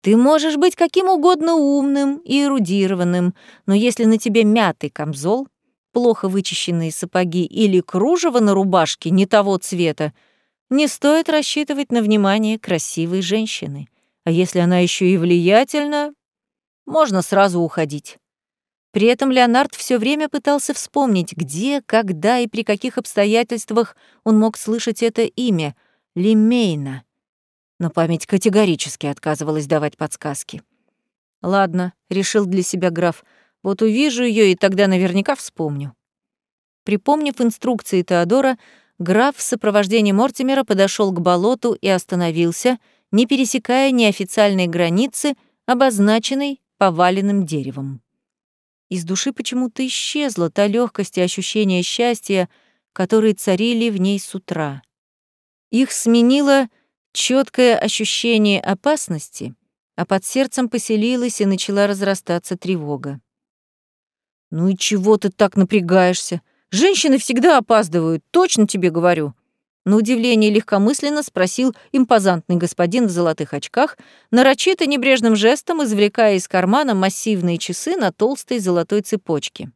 Ты можешь быть каким угодно умным и эрудированным, но если на тебе мятый камзол, плохо вычищенные сапоги или кружево на рубашке не того цвета, не стоит рассчитывать на внимание красивой женщины. А если она еще и влиятельна, можно сразу уходить. При этом Леонард все время пытался вспомнить, где, когда и при каких обстоятельствах он мог слышать это имя — Лимейна. Но память категорически отказывалась давать подсказки. «Ладно», — решил для себя граф, — «вот увижу ее и тогда наверняка вспомню». Припомнив инструкции Теодора, граф в сопровождении Мортимера подошел к болоту и остановился, не пересекая неофициальной границы, обозначенной поваленным деревом. Из души почему-то исчезла та легкость и ощущение счастья, которые царили в ней с утра. Их сменило четкое ощущение опасности, а под сердцем поселилась и начала разрастаться тревога. «Ну и чего ты так напрягаешься? Женщины всегда опаздывают, точно тебе говорю», на удивление легкомысленно спросил импозантный господин в золотых очках, нарочито небрежным жестом извлекая из кармана массивные часы на толстой золотой цепочке.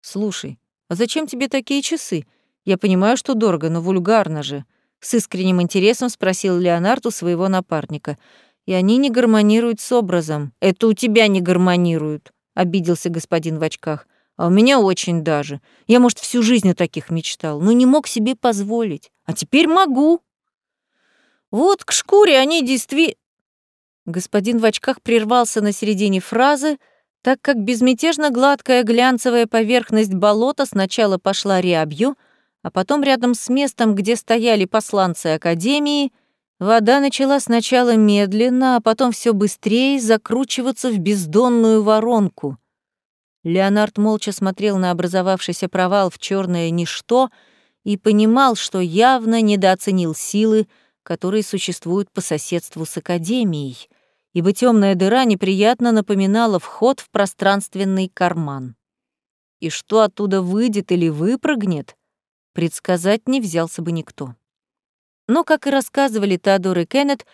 «Слушай, а зачем тебе такие часы? Я понимаю, что дорого, но вульгарно же», — с искренним интересом спросил Леонард у своего напарника. «И они не гармонируют с образом». «Это у тебя не гармонируют», — обиделся господин в очках. А у меня очень даже. Я, может, всю жизнь о таких мечтал, но не мог себе позволить. А теперь могу. Вот к шкуре они действительно... Господин в очках прервался на середине фразы, так как безмятежно гладкая глянцевая поверхность болота сначала пошла рябью, а потом рядом с местом, где стояли посланцы Академии, вода начала сначала медленно, а потом все быстрее закручиваться в бездонную воронку — Леонард молча смотрел на образовавшийся провал в черное ничто и понимал, что явно недооценил силы, которые существуют по соседству с Академией, ибо темная дыра неприятно напоминала вход в пространственный карман. И что оттуда выйдет или выпрыгнет, предсказать не взялся бы никто. Но, как и рассказывали Теодор и Кеннет,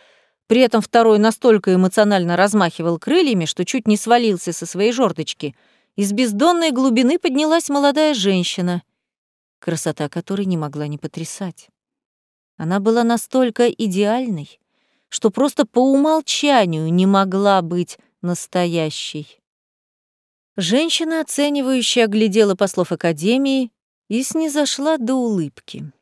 При этом второй настолько эмоционально размахивал крыльями, что чуть не свалился со своей жердочки. Из бездонной глубины поднялась молодая женщина, красота которой не могла не потрясать. Она была настолько идеальной, что просто по умолчанию не могла быть настоящей. Женщина, оценивающая, оглядела послов Академии и снизошла до улыбки.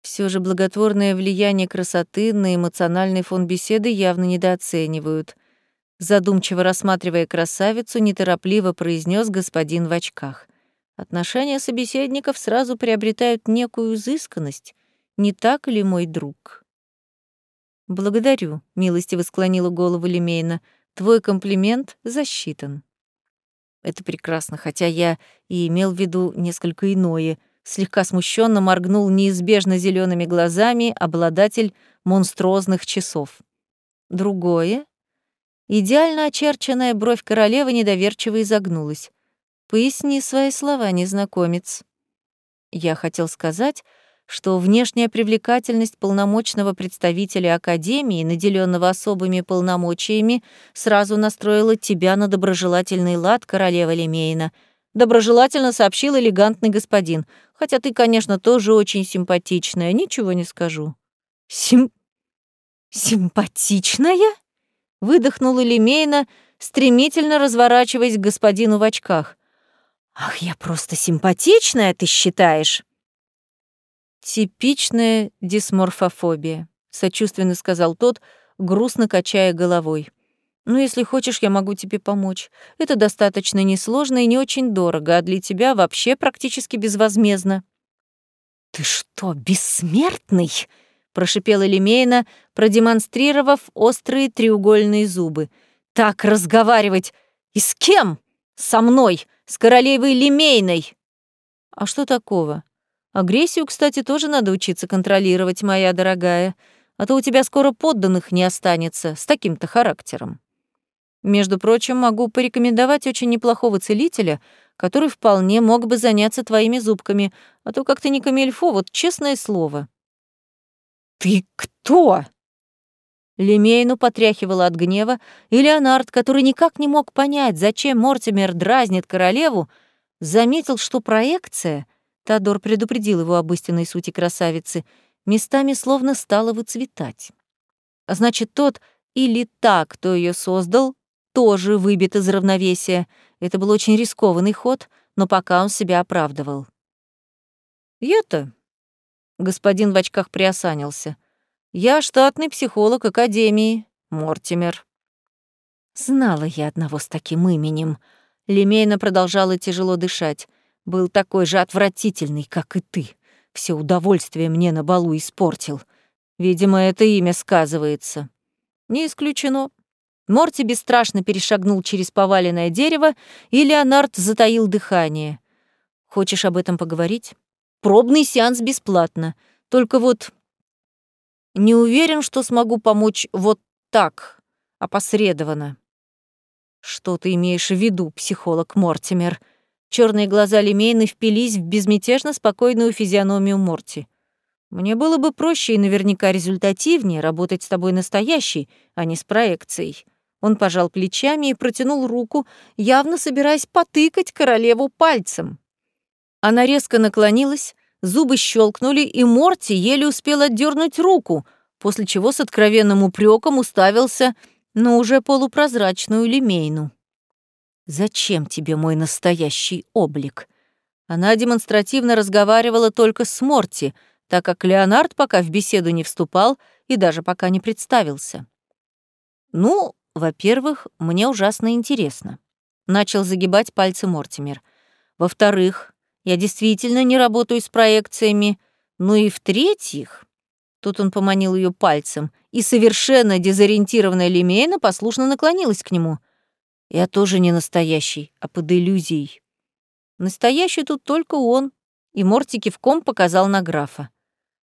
Все же благотворное влияние красоты на эмоциональный фон беседы явно недооценивают. Задумчиво рассматривая красавицу, неторопливо произнес господин в очках. Отношения собеседников сразу приобретают некую изысканность. Не так ли, мой друг? «Благодарю», — милостиво склонила голову Лемейна. «Твой комплимент засчитан». Это прекрасно, хотя я и имел в виду несколько иное — слегка смущенно моргнул неизбежно зелеными глазами обладатель монструозных часов. Другое. Идеально очерченная бровь королевы недоверчиво изогнулась. «Поясни свои слова, незнакомец». Я хотел сказать, что внешняя привлекательность полномочного представителя Академии, наделенного особыми полномочиями, сразу настроила тебя на доброжелательный лад, королева Лемейна — доброжелательно сообщил элегантный господин. Хотя ты, конечно, тоже очень симпатичная, ничего не скажу. Сим... симпатичная? Выдохнула Лемейна, стремительно разворачиваясь к господину в очках. Ах, я просто симпатичная, ты считаешь? Типичная дисморфофобия, сочувственно сказал тот, грустно качая головой. Ну, если хочешь, я могу тебе помочь. Это достаточно несложно и не очень дорого, а для тебя вообще практически безвозмездно». «Ты что, бессмертный?» — прошипела Лемейна, продемонстрировав острые треугольные зубы. «Так разговаривать! И с кем? Со мной, с королевой Лемейной!» «А что такого? Агрессию, кстати, тоже надо учиться контролировать, моя дорогая, а то у тебя скоро подданных не останется с таким-то характером». Между прочим, могу порекомендовать очень неплохого целителя, который вполне мог бы заняться твоими зубками, а то как-то не камельфо, вот честное слово». «Ты кто?» Лемейну потряхивала от гнева, и Леонард, который никак не мог понять, зачем Мортимер дразнит королеву, заметил, что проекция, Тодор предупредил его об истинной сути красавицы, местами словно стала выцветать. А значит, тот или так, кто ее создал, тоже выбит из равновесия. Это был очень рискованный ход, но пока он себя оправдывал. «Я-то...» — господин в очках приосанился. «Я штатный психолог Академии, Мортимер». Знала я одного с таким именем. Лемейна продолжала тяжело дышать. Был такой же отвратительный, как и ты. Все удовольствие мне на балу испортил. Видимо, это имя сказывается. Не исключено. Морти бесстрашно перешагнул через поваленное дерево, и Леонард затаил дыхание. «Хочешь об этом поговорить? Пробный сеанс бесплатно. Только вот не уверен, что смогу помочь вот так, опосредованно». «Что ты имеешь в виду, психолог Мортимер?» Черные глаза Лемейны впились в безмятежно спокойную физиономию Морти. «Мне было бы проще и наверняка результативнее работать с тобой настоящей, а не с проекцией. Он пожал плечами и протянул руку, явно собираясь потыкать королеву пальцем. Она резко наклонилась, зубы щелкнули, и Морти еле успел отдернуть руку, после чего с откровенным упреком уставился на уже полупрозрачную лемейну. «Зачем тебе мой настоящий облик?» Она демонстративно разговаривала только с Морти, так как Леонард пока в беседу не вступал и даже пока не представился. «Ну, во-первых, мне ужасно интересно. Начал загибать пальцы Мортимер. Во-вторых, я действительно не работаю с проекциями. Ну и в-третьих, тут он поманил ее пальцем, и совершенно дезориентированная Лемейна послушно наклонилась к нему. Я тоже не настоящий, а под иллюзией. Настоящий тут только он, и Морти кивком показал на графа.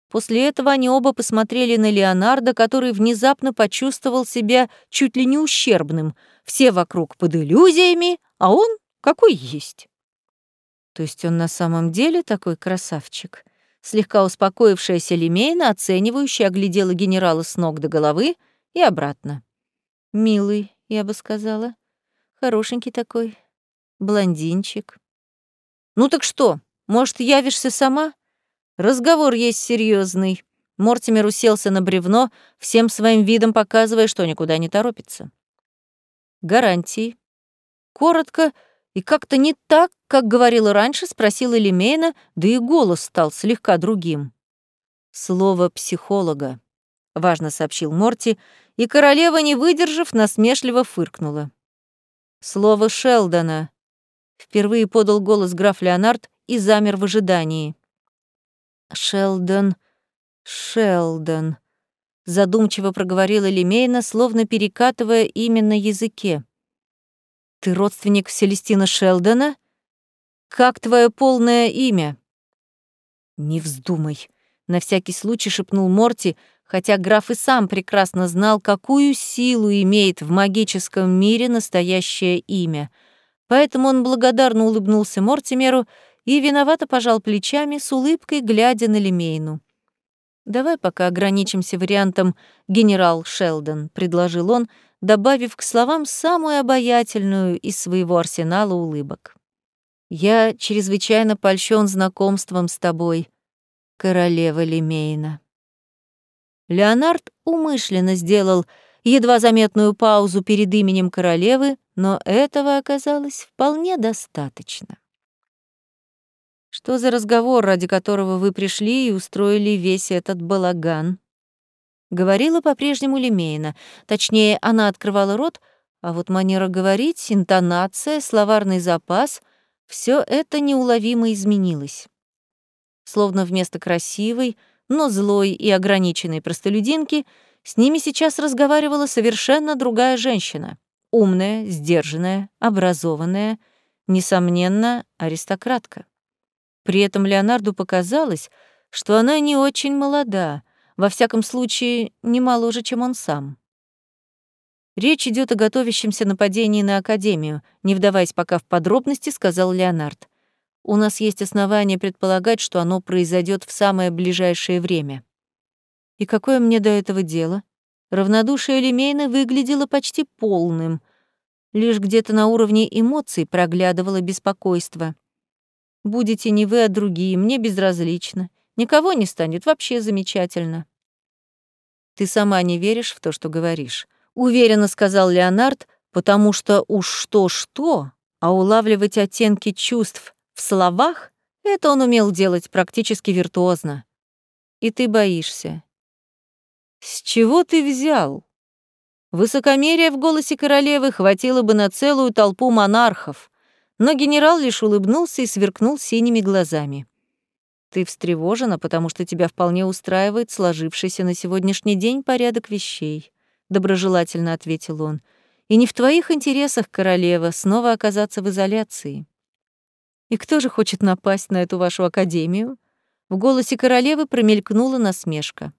После этого они оба посмотрели на Леонардо, который внезапно почувствовал себя чуть ли не ущербным. Все вокруг под иллюзиями, а он какой есть. То есть он на самом деле такой красавчик? Слегка успокоившаяся Лемейна, оценивающая, оглядела генерала с ног до головы и обратно. «Милый, я бы сказала. Хорошенький такой. Блондинчик». «Ну так что, может, явишься сама? Разговор есть серьезный. Мортимер уселся на бревно, всем своим видом показывая, что никуда не торопится. «Гарантии». Коротко и как-то не так, как говорила раньше, спросила Лемейна, да и голос стал слегка другим. «Слово психолога», — важно сообщил Морти, и королева, не выдержав, насмешливо фыркнула. «Слово Шелдона», — впервые подал голос граф Леонард и замер в ожидании. «Шелдон», Шелдон. Задумчиво проговорила Лемейна, словно перекатывая имя на языке. Ты родственник Селестина Шелдона? Как твое полное имя? Не вздумай, на всякий случай шепнул Морти, хотя граф и сам прекрасно знал, какую силу имеет в магическом мире настоящее имя. Поэтому он благодарно улыбнулся Мортимеру и виновато пожал плечами с улыбкой, глядя на Лемейну. «Давай пока ограничимся вариантом «генерал Шелдон», — предложил он, добавив к словам самую обаятельную из своего арсенала улыбок. «Я чрезвычайно польщен знакомством с тобой, королева Лемейна». Леонард умышленно сделал едва заметную паузу перед именем королевы, но этого оказалось вполне достаточно. Что за разговор, ради которого вы пришли и устроили весь этот балаган? Говорила по-прежнему Лемейна. Точнее, она открывала рот, а вот манера говорить, интонация, словарный запас — все это неуловимо изменилось. Словно вместо красивой, но злой и ограниченной простолюдинки с ними сейчас разговаривала совершенно другая женщина. Умная, сдержанная, образованная, несомненно, аристократка. При этом Леонарду показалось, что она не очень молода, во всяком случае, не моложе, чем он сам. Речь идет о готовящемся нападении на Академию, не вдаваясь пока в подробности, сказал Леонард. У нас есть основания предполагать, что оно произойдет в самое ближайшее время. И какое мне до этого дело? Равнодушие Лемейна выглядело почти полным. Лишь где-то на уровне эмоций проглядывало беспокойство. Будете не вы, а другие, мне безразлично. Никого не станет, вообще замечательно. Ты сама не веришь в то, что говоришь. Уверенно сказал Леонард, потому что уж что-что, а улавливать оттенки чувств в словах — это он умел делать практически виртуозно. И ты боишься. С чего ты взял? Высокомерие в голосе королевы хватило бы на целую толпу монархов — но генерал лишь улыбнулся и сверкнул синими глазами. «Ты встревожена, потому что тебя вполне устраивает сложившийся на сегодняшний день порядок вещей», — доброжелательно ответил он. «И не в твоих интересах, королева, снова оказаться в изоляции». «И кто же хочет напасть на эту вашу академию?» В голосе королевы промелькнула насмешка.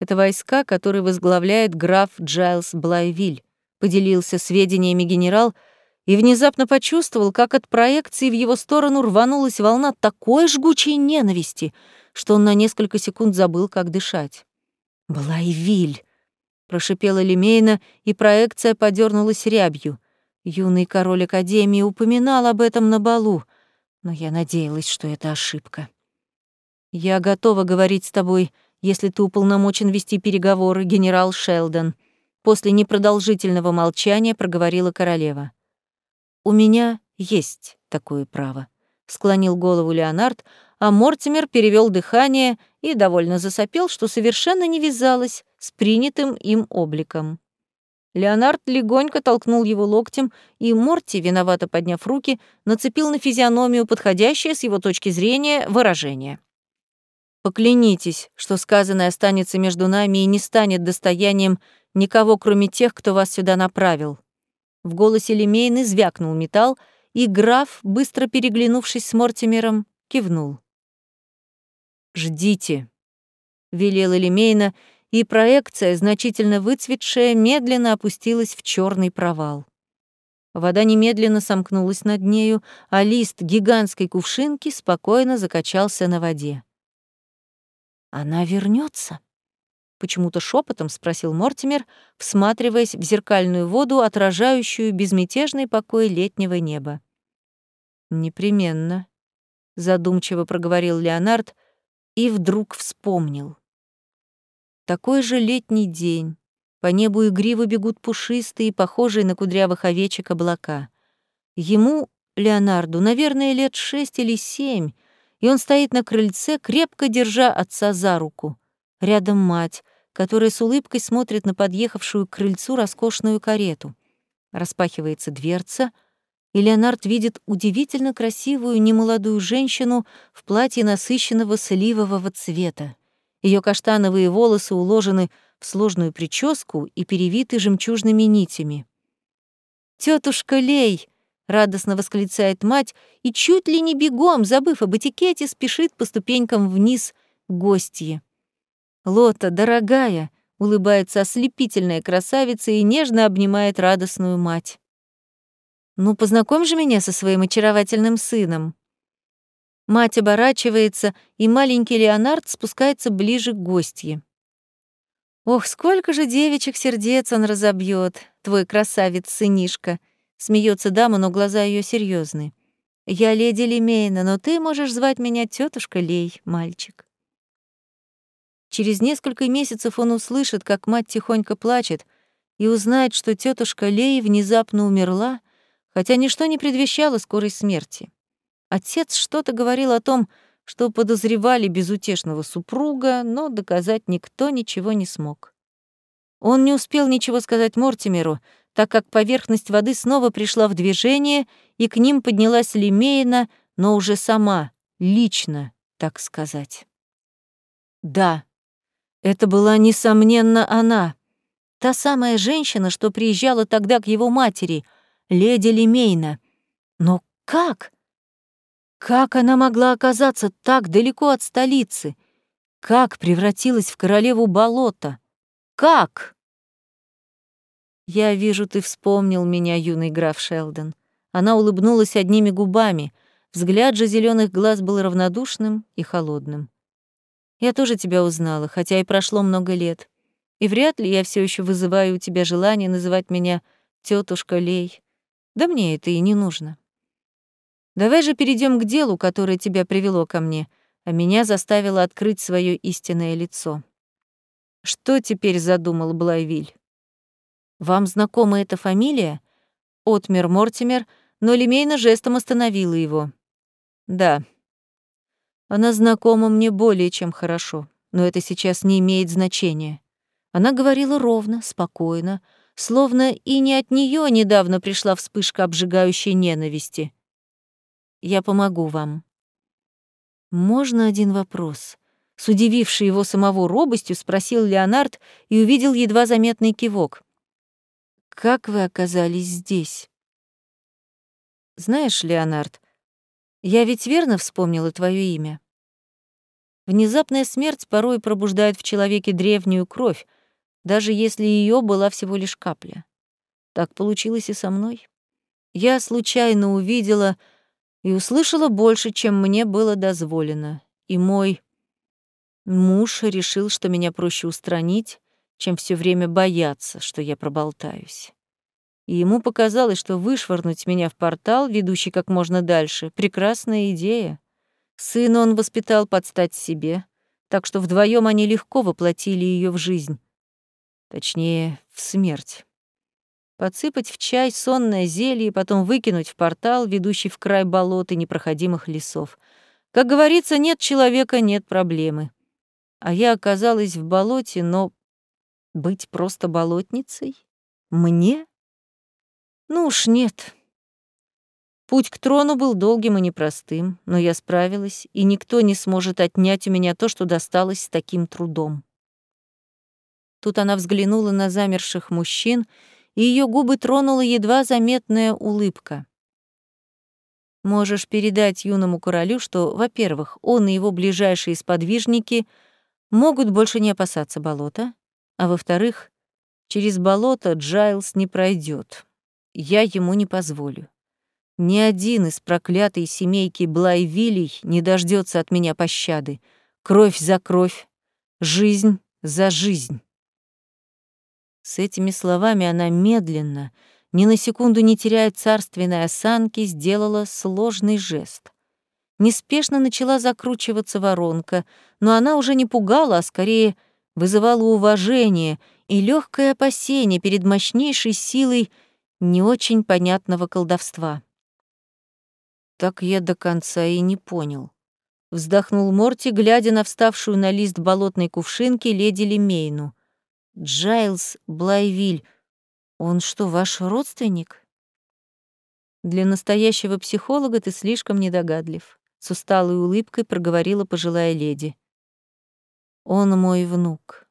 «Это войска, которые возглавляет граф Джайлс Блайвиль», — поделился сведениями генерал, — и внезапно почувствовал, как от проекции в его сторону рванулась волна такой жгучей ненависти, что он на несколько секунд забыл, как дышать. «Блайвиль!» — прошипела Лемейна, и проекция подернулась рябью. Юный король Академии упоминал об этом на балу, но я надеялась, что это ошибка. «Я готова говорить с тобой, если ты уполномочен вести переговоры, генерал Шелдон», после непродолжительного молчания проговорила королева. «У меня есть такое право», — склонил голову Леонард, а Мортимер перевел дыхание и довольно засопел, что совершенно не вязалось с принятым им обликом. Леонард легонько толкнул его локтем, и Морти, виновато подняв руки, нацепил на физиономию подходящее с его точки зрения выражение. «Поклянитесь, что сказанное останется между нами и не станет достоянием никого, кроме тех, кто вас сюда направил», в голосе Лемейны звякнул металл, и граф, быстро переглянувшись с Мортимером, кивнул. «Ждите», — велела Лемейна, и проекция, значительно выцветшая, медленно опустилась в черный провал. Вода немедленно сомкнулась над нею, а лист гигантской кувшинки спокойно закачался на воде. «Она вернется? Почему-то шепотом спросил Мортимер, всматриваясь в зеркальную воду, отражающую безмятежный покой летнего неба. «Непременно», — задумчиво проговорил Леонард и вдруг вспомнил. Такой же летний день. По небу игриво бегут пушистые, похожие на кудрявых овечек облака. Ему, Леонарду, наверное, лет шесть или семь, и он стоит на крыльце, крепко держа отца за руку. Рядом мать, которая с улыбкой смотрит на подъехавшую к крыльцу роскошную карету. Распахивается дверца, и Леонард видит удивительно красивую немолодую женщину в платье насыщенного сливового цвета. Ее каштановые волосы уложены в сложную прическу и перевиты жемчужными нитями. «Тётушка Лей!» — радостно восклицает мать и чуть ли не бегом, забыв об этикете, спешит по ступенькам вниз к гостье. «Лота, дорогая!» — улыбается ослепительная красавица и нежно обнимает радостную мать. «Ну, познакомь же меня со своим очаровательным сыном!» Мать оборачивается, и маленький Леонард спускается ближе к гостье. «Ох, сколько же девичек сердец он разобьет, твой красавец-сынишка!» Смеется дама, но глаза ее серьезные. «Я леди Лемейна, но ты можешь звать меня тетушка Лей, мальчик». Через несколько месяцев он услышит, как мать тихонько плачет, и узнает, что тетушка Лей внезапно умерла, хотя ничто не предвещало скорой смерти. Отец что-то говорил о том, что подозревали безутешного супруга, но доказать никто ничего не смог. Он не успел ничего сказать Мортимеру, так как поверхность воды снова пришла в движение, и к ним поднялась Лемеина, но уже сама, лично, так сказать. Да, это была, несомненно, она. Та самая женщина, что приезжала тогда к его матери, леди Лемейна. Но как? Как она могла оказаться так далеко от столицы? Как превратилась в королеву болота? Как? Я вижу, ты вспомнил меня, юный граф Шелдон. Она улыбнулась одними губами. Взгляд же зеленых глаз был равнодушным и холодным. Я тоже тебя узнала, хотя и прошло много лет. И вряд ли я все еще вызываю у тебя желание называть меня тетушка Лей. Да мне это и не нужно. Давай же перейдем к делу, которое тебя привело ко мне, а меня заставило открыть свое истинное лицо. Что теперь задумал Блайвиль? Вам знакома эта фамилия? Отмер Мортимер, но Лемейна жестом остановила его. Да. Она знакома мне более чем хорошо, но это сейчас не имеет значения. Она говорила ровно, спокойно, словно и не от нее недавно пришла вспышка обжигающей ненависти. Я помогу вам. Можно один вопрос? С удивившей его самого робостью спросил Леонард и увидел едва заметный кивок. Как вы оказались здесь? Знаешь, Леонард, я ведь верно вспомнила твое имя. Внезапная смерть порой пробуждает в человеке древнюю кровь, даже если ее была всего лишь капля. Так получилось и со мной. Я случайно увидела и услышала больше, чем мне было дозволено. И мой муж решил, что меня проще устранить, чем все время бояться, что я проболтаюсь. И ему показалось, что вышвырнуть меня в портал, ведущий как можно дальше, — прекрасная идея. Сына он воспитал под стать себе, так что вдвоем они легко воплотили ее в жизнь. Точнее, в смерть подсыпать в чай сонное зелье и потом выкинуть в портал, ведущий в край болот и непроходимых лесов. Как говорится, нет человека — нет проблемы. А я оказалась в болоте, но быть просто болотницей? Мне? Ну уж нет. Путь к трону был долгим и непростым, но я справилась, и никто не сможет отнять у меня то, что досталось с таким трудом. Тут она взглянула на замерших мужчин — и ее губы тронула едва заметная улыбка. Можешь передать юному королю, что, во-первых, он и его ближайшие сподвижники могут больше не опасаться болота, а во-вторых, через болото Джайлс не пройдет. Я ему не позволю. Ни один из проклятой семейки Блайвилей не дождется от меня пощады. Кровь за кровь, жизнь за жизнь. С этими словами она медленно, ни на секунду не теряя царственной осанки, сделала сложный жест. Неспешно начала закручиваться воронка, но она уже не пугала, а скорее вызывала уважение и легкое опасение перед мощнейшей силой не очень понятного колдовства. Так я до конца и не понял. Вздохнул Морти, глядя на вставшую на лист болотной кувшинки леди Лемейну. Джайлз Блайвиль, он что, ваш родственник? Для настоящего психолога ты слишком недогадлив с усталой улыбкой проговорила пожилая леди. Он мой внук.